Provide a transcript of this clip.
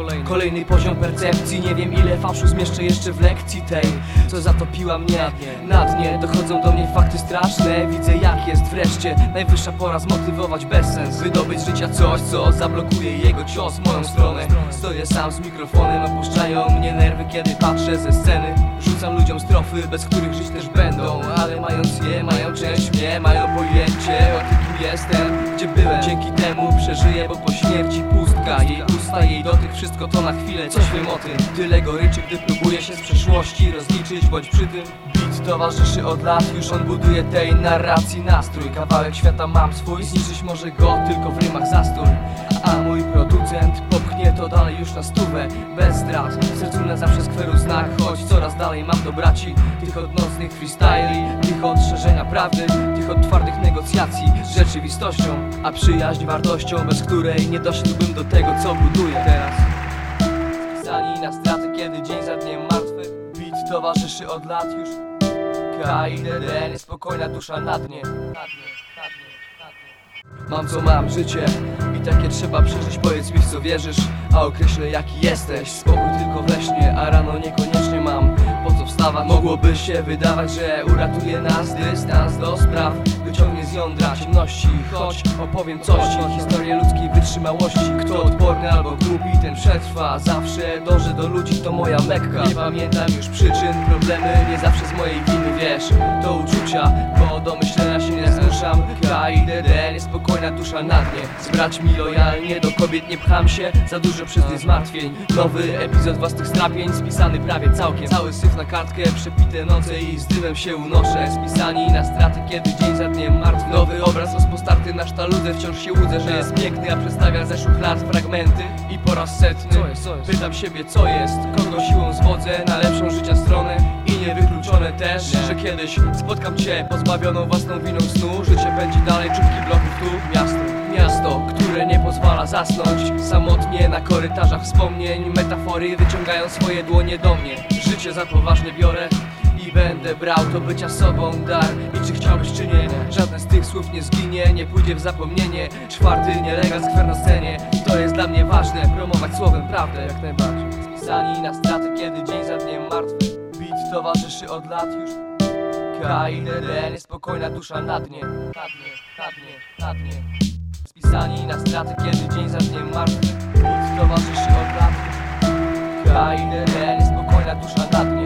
kolejny. Kolejny poziom percepcji. Nie wiem ile fałszu zmieszczę jeszcze w lekcji tej. Co zatopiła mnie? Na dnie. Dochodzą do mnie fakty straszne. Widzę jak jest wreszcie Najwyższa pora zmotywować bezsens. Wydobyć z życia coś co zablokuje jego cios w moją stronę. Stoję sam z mikrofonem Opuszczają mnie nerwy kiedy patrzę ze sceny. Rzucam ludziom strofy bez których żyć też będą. Ale mając je mają część mnie Mają pojęcie o tym jestem Gdzie byłem. Dzięki temu przeżyję bo po śmierci pustka Jej usta, jej dotyk, wszystko to na chwilę. Coś wiem o tym, tyle goryczy Gdy próbuję się z przeszłości rozliczyć Bądź przy tym towarzyszy od lat. Już on buduje tej narracji nastrój. Kawałek świata mam swój. Zniszczyć może go tylko w rymach zastój. A mój producent popchnie to dalej już na stówę. Bez zdrad, w sercu na zawsze skweru znak. Choć coraz dalej mam do braci. Tych od nocnych freestyli Tych od szerzenia prawdy Tych od twardych negocjacji z rzeczywistością A przyjaźń wartością, bez której nie doszedłbym do tego co buduję teraz. Spisani na straty, kiedy dzień za dniem martwy. Beat towarzyszy od lat już KIDD, niespokojna dusza na dnie Na dnie, na dnie, na dnie. Mam co mam, życie. I takie trzeba przeżyć. Powiedz mi w co wierzysz, a określę jaki jesteś. Spokój tylko we śnie, a rano niekoniecznie mam. Po co wstawać? Mogłoby się wydawać, że uratuje nas dystans do spraw Wyciągnie z jądra ciemności. Choć opowiem coś historię ludzkiej wytrzymałości. Kto odporny albo głupi, ten przetrwa. Zawsze dążę do ludzi, to moja mekka. Nie pamiętam już przyczyn, problemy. Nie zawsze z mojej winy Wiesz, to uczucia, bo do myślenia się nie zmuszam KIDD, niespokojna dusza na dnie. Z braćmi lojalnie, do kobiet nie pcham się. Za dużo przez nie zmartwień. Nowy epizod własnych strapień, spisany prawie całkiem. Cały syf na kartkę, przepite noce i z dymem się unoszę. Spisani na straty, kiedy dzień za dniem martwy. Nowy obraz rozpostarty na sztaludze Wciąż się łudzę, że jest piękny, a przedstawia zeszłych lat fragmenty. I po raz setny Co jest, co jest? Pytam siebie co jest, kogo kiedyś spotkam cię pozbawioną własną winą snu. Życie będzie dalej czubki bloków tu Miasto, miasto, które nie pozwala zasnąć. Samotnie na korytarzach wspomnień Metafory wyciągają swoje dłonie do mnie. Życie za poważnie biorę i będę brał do bycia sobą dar. I czy chciałbyś czy nie, żadne z tych słów nie zginie Nie pójdzie w zapomnienie, czwarty nielegal skwer na scenie to jest dla mnie ważne, promować słowem prawdę Jak najbardziej. Spisani na straty, kiedy dzień za dniem martwy. Beat towarzyszy od lat już KIDD, niespokojna dusza na dnie Na dnie, na dnie, na dnie Spisani na straty, kiedy dzień za dniem martwy. Beat towarzyszy od lat. Już KIDD, niespokojna dusza na dnie